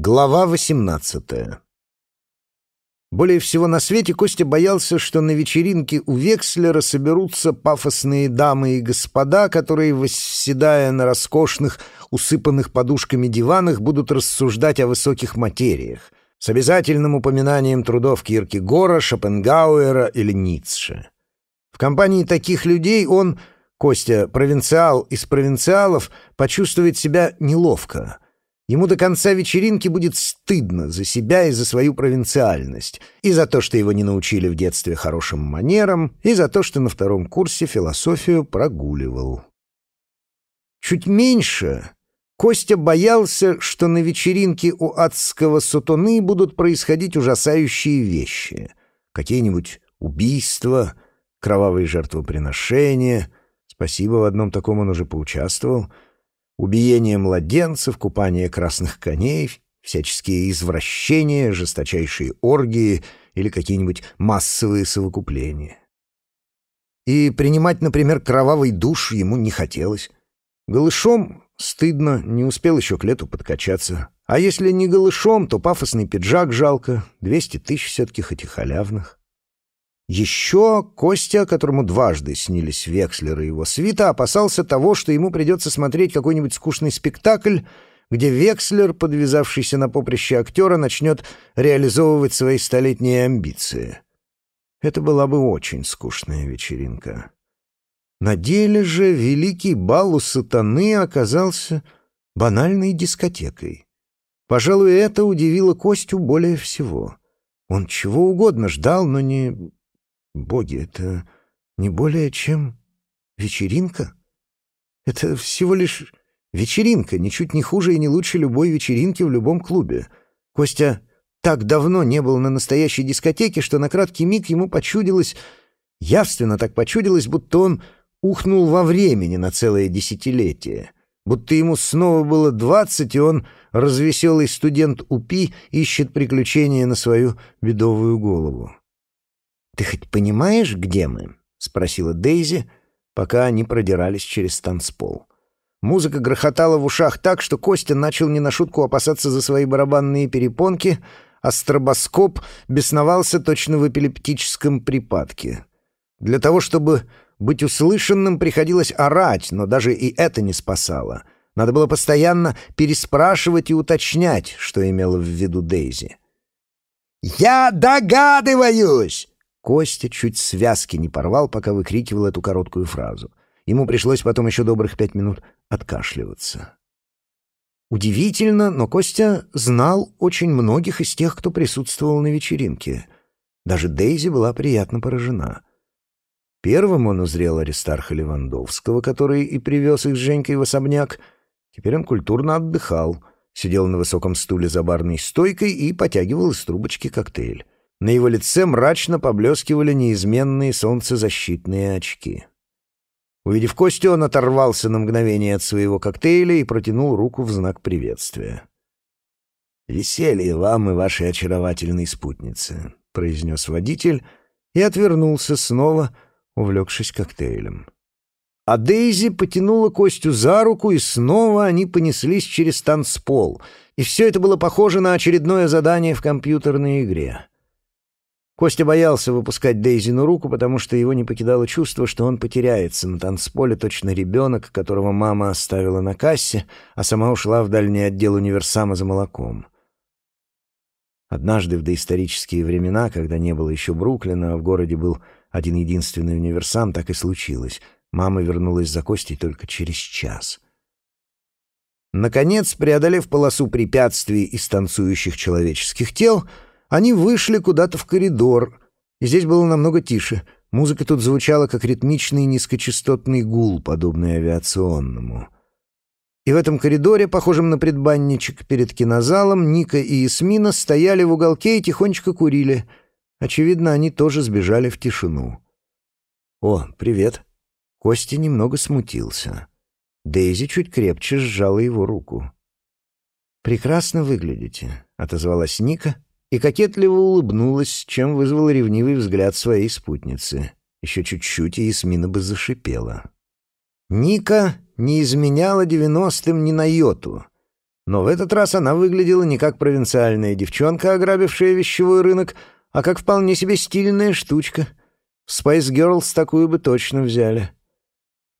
Глава 18 Более всего на свете Костя боялся, что на вечеринке у Векслера соберутся пафосные дамы и господа, которые, восседая на роскошных, усыпанных подушками диванах, будут рассуждать о высоких материях, с обязательным упоминанием трудов Киркегора, Шопенгауэра или Ницше. В компании таких людей он, Костя, провинциал из провинциалов, почувствует себя неловко — Ему до конца вечеринки будет стыдно за себя и за свою провинциальность, и за то, что его не научили в детстве хорошим манерам, и за то, что на втором курсе философию прогуливал. Чуть меньше Костя боялся, что на вечеринке у адского сатаны будут происходить ужасающие вещи. Какие-нибудь убийства, кровавые жертвоприношения. Спасибо, в одном таком он уже поучаствовал — убиение младенцев, купание красных коней, всяческие извращения, жесточайшие оргии или какие-нибудь массовые совокупления. И принимать, например, кровавый душ ему не хотелось. Голышом стыдно, не успел еще к лету подкачаться. А если не голышом, то пафосный пиджак жалко, 200 тысяч все-таки хоть и халявных. Еще Костя, которому дважды снились Векслер и его свита, опасался того, что ему придется смотреть какой-нибудь скучный спектакль, где Векслер, подвязавшийся на поприще актера, начнет реализовывать свои столетние амбиции. Это была бы очень скучная вечеринка. На деле же великий бал у сатаны оказался банальной дискотекой. Пожалуй, это удивило Костю более всего. Он чего угодно ждал, но не Боги, это не более чем вечеринка? Это всего лишь вечеринка, ничуть не хуже и не лучше любой вечеринки в любом клубе. Костя так давно не был на настоящей дискотеке, что на краткий миг ему почудилось, явственно так почудилось, будто он ухнул во времени на целое десятилетие. Будто ему снова было двадцать, и он, развеселый студент УПИ, ищет приключения на свою бедовую голову. «Ты хоть понимаешь, где мы?» — спросила Дейзи, пока они продирались через танцпол. Музыка грохотала в ушах так, что Костя начал не на шутку опасаться за свои барабанные перепонки, а стробоскоп бесновался точно в эпилептическом припадке. Для того, чтобы быть услышанным, приходилось орать, но даже и это не спасало. Надо было постоянно переспрашивать и уточнять, что имела в виду Дейзи. «Я догадываюсь!» Костя чуть связки не порвал, пока выкрикивал эту короткую фразу. Ему пришлось потом еще добрых пять минут откашливаться. Удивительно, но Костя знал очень многих из тех, кто присутствовал на вечеринке. Даже Дейзи была приятно поражена. Первым он узрел Аристарха Левандовского, который и привез их с Женькой в особняк. Теперь он культурно отдыхал, сидел на высоком стуле за барной стойкой и потягивал из трубочки коктейль. На его лице мрачно поблескивали неизменные солнцезащитные очки. Увидев Костю, он оторвался на мгновение от своего коктейля и протянул руку в знак приветствия. «Веселье вам и вашей очаровательной спутнице», — произнес водитель и отвернулся снова, увлекшись коктейлем. А Дейзи потянула Костю за руку, и снова они понеслись через танцпол, и все это было похоже на очередное задание в компьютерной игре. Костя боялся выпускать Дейзину руку, потому что его не покидало чувство, что он потеряется на танцполе точно ребенок, которого мама оставила на кассе, а сама ушла в дальний отдел универсама за молоком. Однажды в доисторические времена, когда не было еще Бруклина, а в городе был один единственный универсам, так и случилось. Мама вернулась за Костей только через час. Наконец, преодолев полосу препятствий из танцующих человеческих тел, они вышли куда-то в коридор, здесь было намного тише. Музыка тут звучала как ритмичный низкочастотный гул, подобный авиационному. И в этом коридоре, похожем на предбанничек перед кинозалом, Ника и Ясмина стояли в уголке и тихонечко курили. Очевидно, они тоже сбежали в тишину. «О, привет!» Костя немного смутился. Дейзи чуть крепче сжала его руку. «Прекрасно выглядите», — отозвалась Ника и кокетливо улыбнулась, чем вызвала ревнивый взгляд своей спутницы. Еще чуть-чуть, и Ясмина бы зашипела. Ника не изменяла девяностым ни на йоту. Но в этот раз она выглядела не как провинциальная девчонка, ограбившая вещевой рынок, а как вполне себе стильная штучка. В Spice Girls такую бы точно взяли.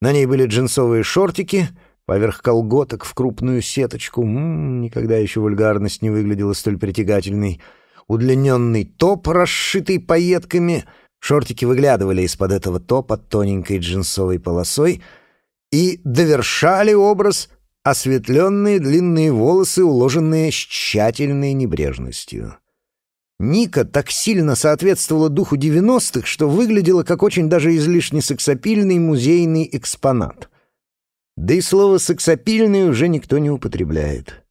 На ней были джинсовые шортики, поверх колготок в крупную сеточку. М -м, никогда еще вульгарность не выглядела столь притягательной. Удлиненный топ, расшитый пайетками. Шортики выглядывали из-под этого топа тоненькой джинсовой полосой и довершали образ осветленные длинные волосы, уложенные с тщательной небрежностью. Ника так сильно соответствовала духу девяностых, что выглядела как очень даже излишне сексапильный музейный экспонат. Да и слово «сексапильный» уже никто не употребляет.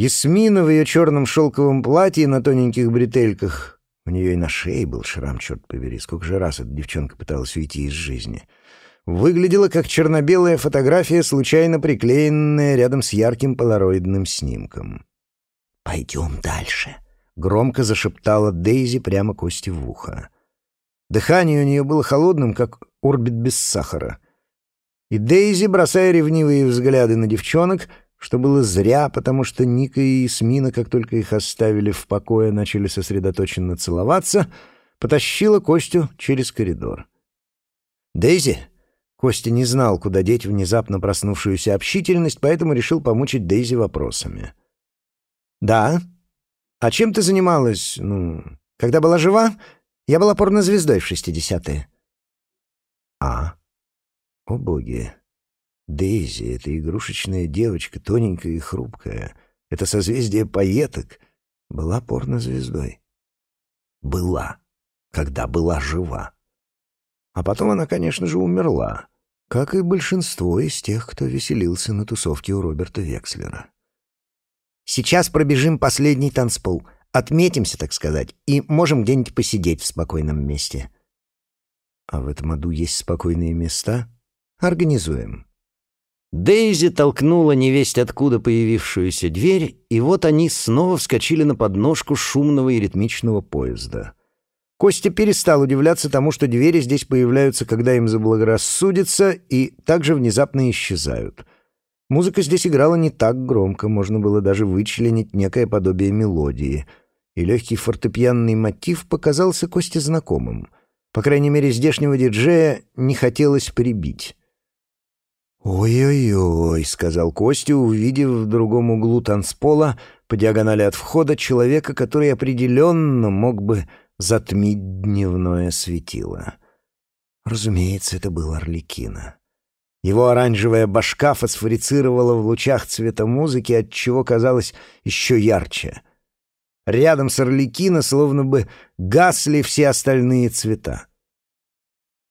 Ясмина в ее черном шелковом платье на тоненьких бретельках, у нее и на шее был шрам, черт побери, сколько же раз эта девчонка пыталась уйти из жизни, выглядела как черно-белая фотография, случайно приклеенная рядом с ярким полароидным снимком. «Пойдем дальше», Громко зашептала Дейзи прямо Кости в ухо. Дыхание у нее было холодным, как орбит без сахара. И Дейзи, бросая ревнивые взгляды на девчонок, что было зря, потому что Ника и Смина, как только их оставили в покое, начали сосредоточенно целоваться, потащила Костю через коридор. «Дейзи?» Костя не знал, куда деть внезапно проснувшуюся общительность, поэтому решил помучить Дейзи вопросами. «Да?» А чем ты занималась, ну, когда была жива? Я была порнозвездой в шестидесятые. А? О боги. Дейзи — это игрушечная девочка, тоненькая и хрупкая. Это созвездие поеток. Была порнозвездой. Была, когда была жива. А потом она, конечно же, умерла, как и большинство из тех, кто веселился на тусовке у Роберта Векслера. Сейчас пробежим последний танцпол. Отметимся, так сказать, и можем где-нибудь посидеть в спокойном месте. А в этом аду есть спокойные места? Организуем. Дейзи толкнула невесть откуда появившуюся дверь, и вот они снова вскочили на подножку шумного и ритмичного поезда. Костя перестал удивляться тому, что двери здесь появляются, когда им заблагорассудится, и также внезапно исчезают — Музыка здесь играла не так громко, можно было даже вычленить некое подобие мелодии, и легкий фортепианный мотив показался Косте знакомым. По крайней мере, здешнего диджея не хотелось прибить. «Ой-ой-ой», — сказал Костя, увидев в другом углу танцпола по диагонали от входа человека, который определенно мог бы затмить дневное светило. Разумеется, это был Орликина. Его оранжевая башка фосфорицировала в лучах цвета музыки, отчего казалось еще ярче. Рядом с Орликино словно бы гасли все остальные цвета.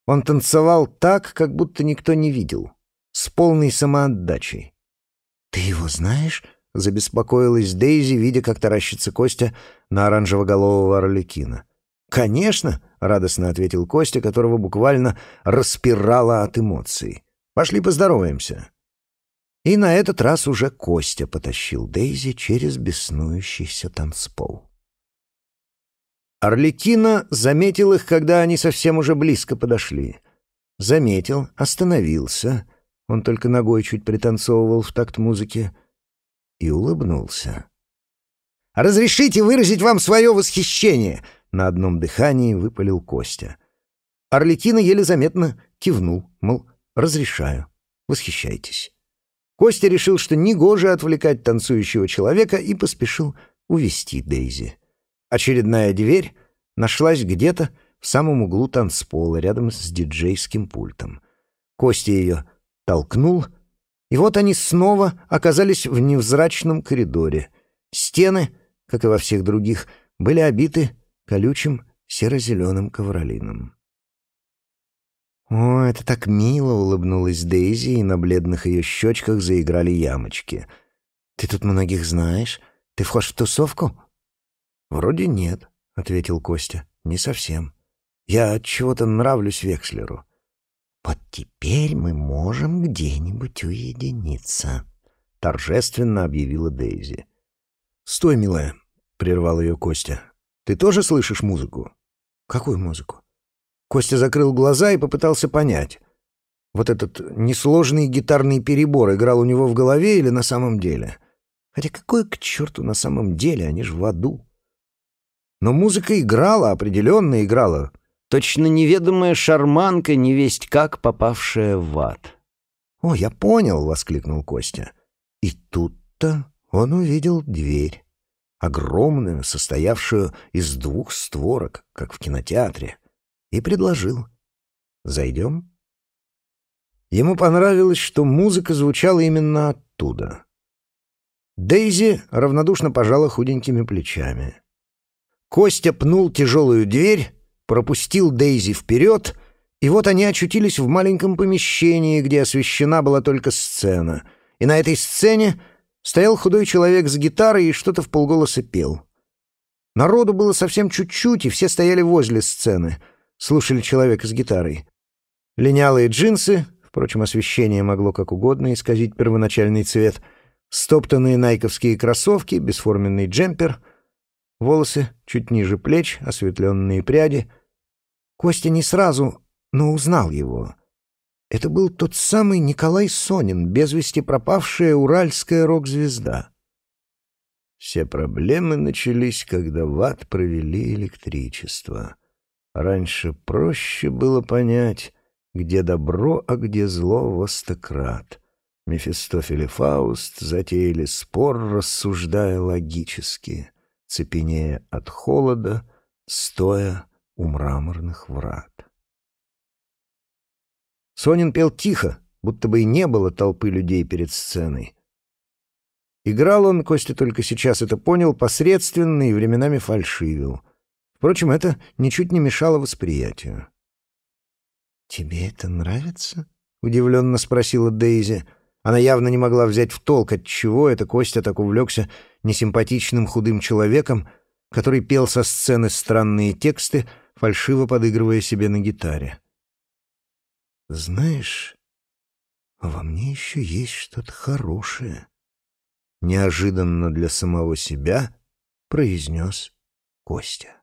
Он танцевал так, как будто никто не видел, с полной самоотдачей. «Ты его знаешь?» — забеспокоилась Дейзи, видя, как таращится Костя на оранжево-голового Орликина. «Конечно!» — радостно ответил Костя, которого буквально распирало от эмоций. Пошли поздороваемся». И на этот раз уже Костя потащил Дейзи через беснующийся танцпол. Орликина заметил их, когда они совсем уже близко подошли. Заметил, остановился, он только ногой чуть пританцовывал в такт музыки, и улыбнулся. «Разрешите выразить вам свое восхищение!» — на одном дыхании выпалил Костя. Орликина еле заметно кивнул, мол, Разрешаю. Восхищайтесь. Костя решил, что негоже отвлекать танцующего человека и поспешил увести Дейзи. Очередная дверь нашлась где-то в самом углу танцпола, рядом с диджейским пультом. Костя ее толкнул, и вот они снова оказались в невзрачном коридоре. Стены, как и во всех других, были обиты колючим серо-зеленым ковролином. «О, это так мило!» — улыбнулась Дейзи, и на бледных ее щечках заиграли ямочки. «Ты тут многих знаешь? Ты вхож в тусовку?» «Вроде нет», — ответил Костя. «Не совсем. Я от чего-то нравлюсь Векслеру». «Вот теперь мы можем где-нибудь уединиться», — торжественно объявила Дейзи. «Стой, милая», — прервал ее Костя. «Ты тоже слышишь музыку?» «Какую музыку?» Костя закрыл глаза и попытался понять. Вот этот несложный гитарный перебор играл у него в голове или на самом деле? Хотя какое к черту на самом деле, они же в аду. Но музыка играла, определенно играла. Точно неведомая шарманка, невесть как попавшая в ад. «О, я понял!» — воскликнул Костя. И тут-то он увидел дверь, огромную, состоявшую из двух створок, как в кинотеатре, и предложил. «Зайдем?» Ему понравилось, что музыка звучала именно оттуда. Дейзи равнодушно пожала худенькими плечами. Костя пнул тяжелую дверь, пропустил Дейзи вперед, и вот они очутились в маленьком помещении, где освещена была только сцена. И на этой сцене стоял худой человек с гитарой и что-то в полголоса пел. Народу было совсем чуть-чуть, и все стояли возле сцены, слушали человека с гитарой. Линялые джинсы, впрочем, освещение могло как угодно исказить первоначальный цвет, стоптанные найковские кроссовки, бесформенный джемпер — волосы чуть ниже плеч, осветленные пряди. Костя не сразу, но узнал его. Это был тот самый Николай Сонин, без вести пропавшая уральская рок-звезда. Все проблемы начались, когда в ад провели электричество. Раньше проще было понять, где добро, а где зло во стократ. Мефистофель и Фауст затеяли спор, рассуждая логически — цепенея от холода, стоя у мраморных врат. Сонин пел тихо, будто бы и не было толпы людей перед сценой. Играл он, Костя только сейчас это понял, посредственно и временами фальшивил. Впрочем, это ничуть не мешало восприятию. «Тебе это нравится?» — удивленно спросила Дейзи. Она явно не могла взять в толк, от чего это Костя так увлекся несимпатичным худым человеком, который пел со сцены странные тексты, фальшиво подыгрывая себе на гитаре. «Знаешь, во мне еще есть что-то хорошее», — неожиданно для самого себя произнес Костя.